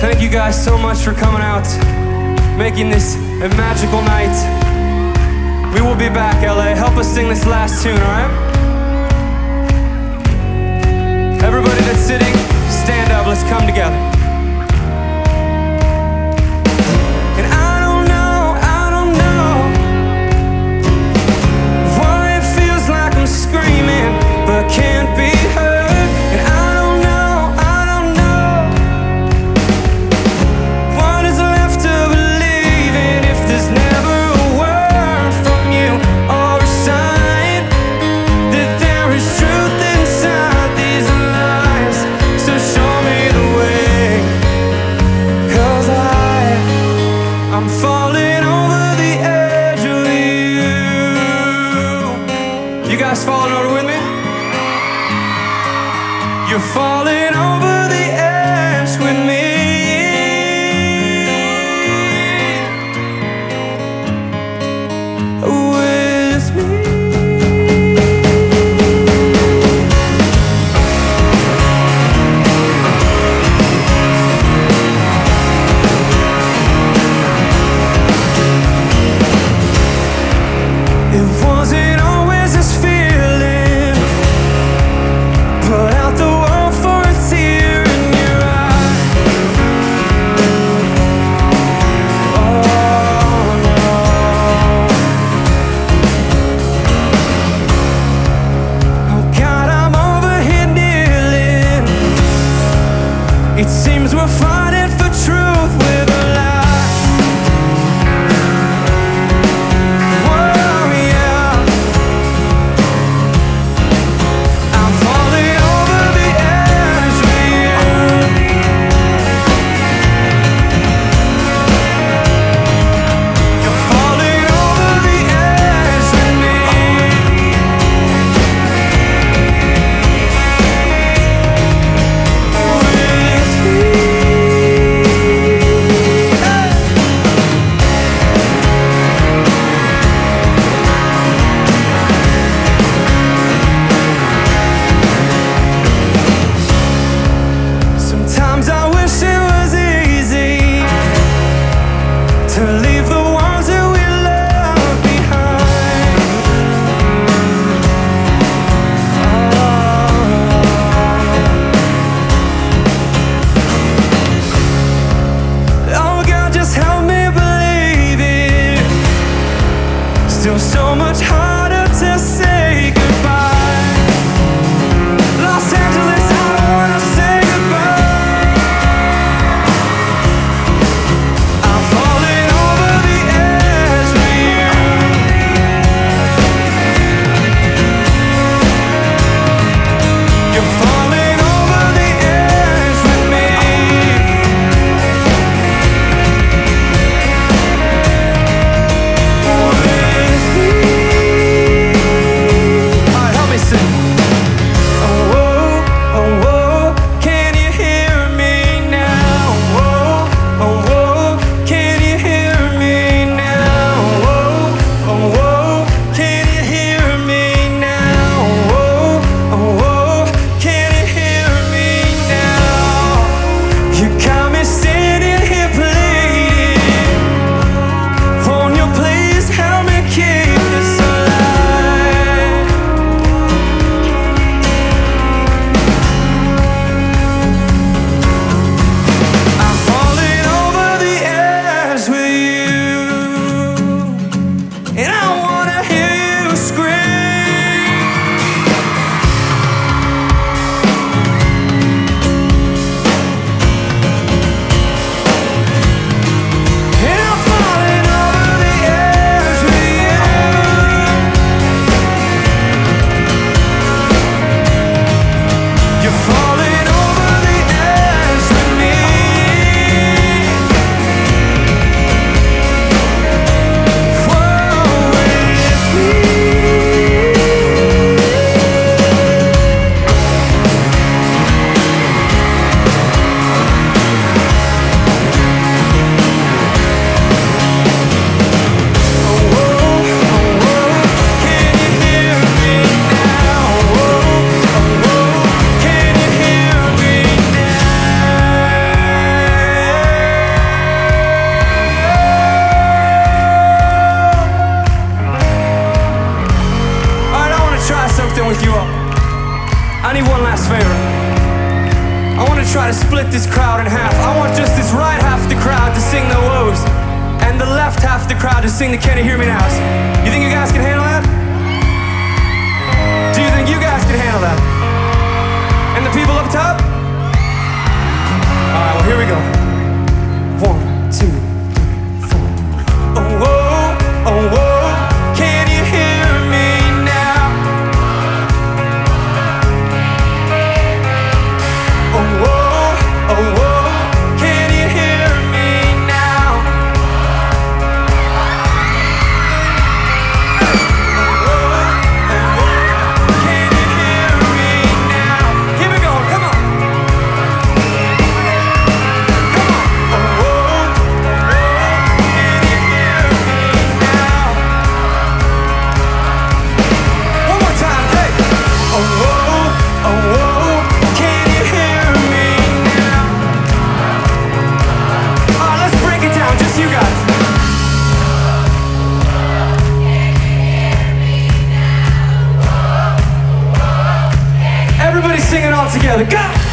Thank you guys so much for coming out, making this a magical night. We will be back, LA. Help us sing this last tune, alright? You guys falling over with me? You're falling over. were fighting still so much harder to say. split this crowd in half. I want just this right half the crowd to sing the woes, and the left half the crowd to sing the Can You Hear Me Nows. You think you guys can sing it all together. Go!